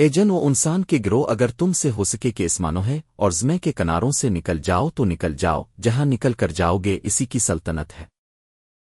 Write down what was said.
اے جن و انسان کے گروہ، اگر تم سے ہو سکے کہ اسمانو ہے اور زمے کے کناروں سے نکل جاؤ تو نکل جاؤ، جہاں نکل کر جاؤ گے اسی کی سلطنت ہے۔